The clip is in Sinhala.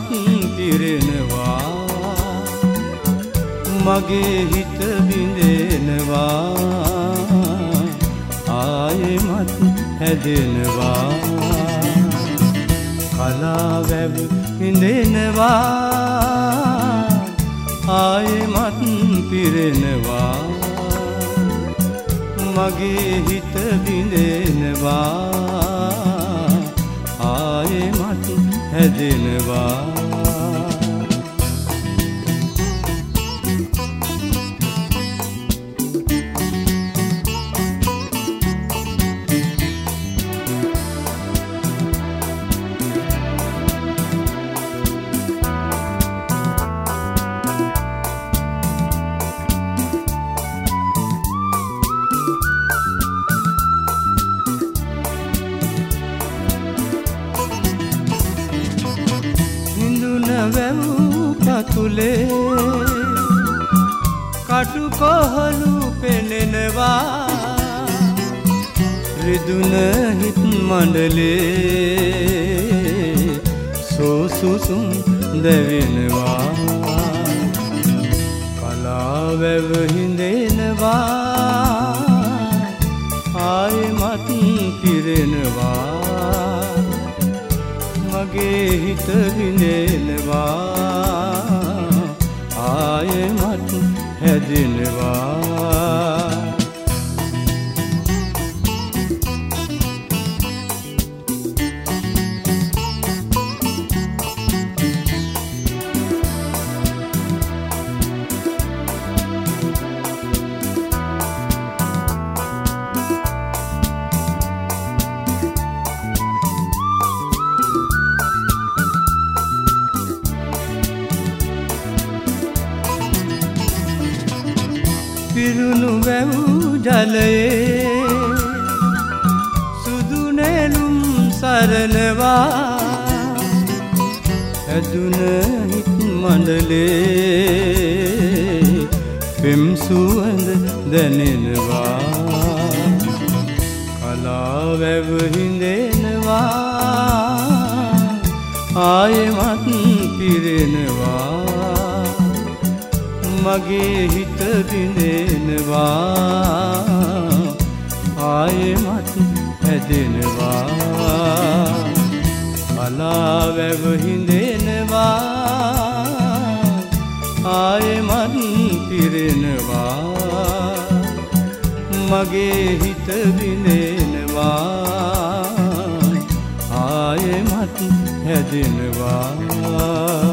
ආයෙමත් පිරෙනවා. මගේ හිත බිඳෙනවා. ආයෙමත් හැදෙනවා. කලාවැව හිඳෙනවා ආයෙමත් පිරෙනවා. මගේ හිත බිඳෙනවා. හැදෙනවා වැව් පතුලේ. කටුකොහලු පෙනෙනවා. රිදුන හිත් මණ්ඩලේ. සෝසුසුම් දැවෙනවා. කලාවැව හිඳෙනවා. ආයෙමත් පිරෙනවා. මගේ හිත විඳෙනවා. ආයෙමත් හැදෙනවා. පිරුණු වැව් ජලයේ සුදුනෙලුම් සරනවා ඇදුන හිත් මණ්ඩලේ පෙම් සුවඳ දැනෙනවා. කලාවැව හිඳෙනවා. ආයෙමත් පිරෙනවා. මගේ හිත බිඳෙනවා. ආයෙමත් හැදෙනවා. කලාවැව හිඳෙනවා. ආයෙමත් පිරෙනවා. මගේ හිත බිඳෙනවා. ආයෙමත් හැදෙනවා.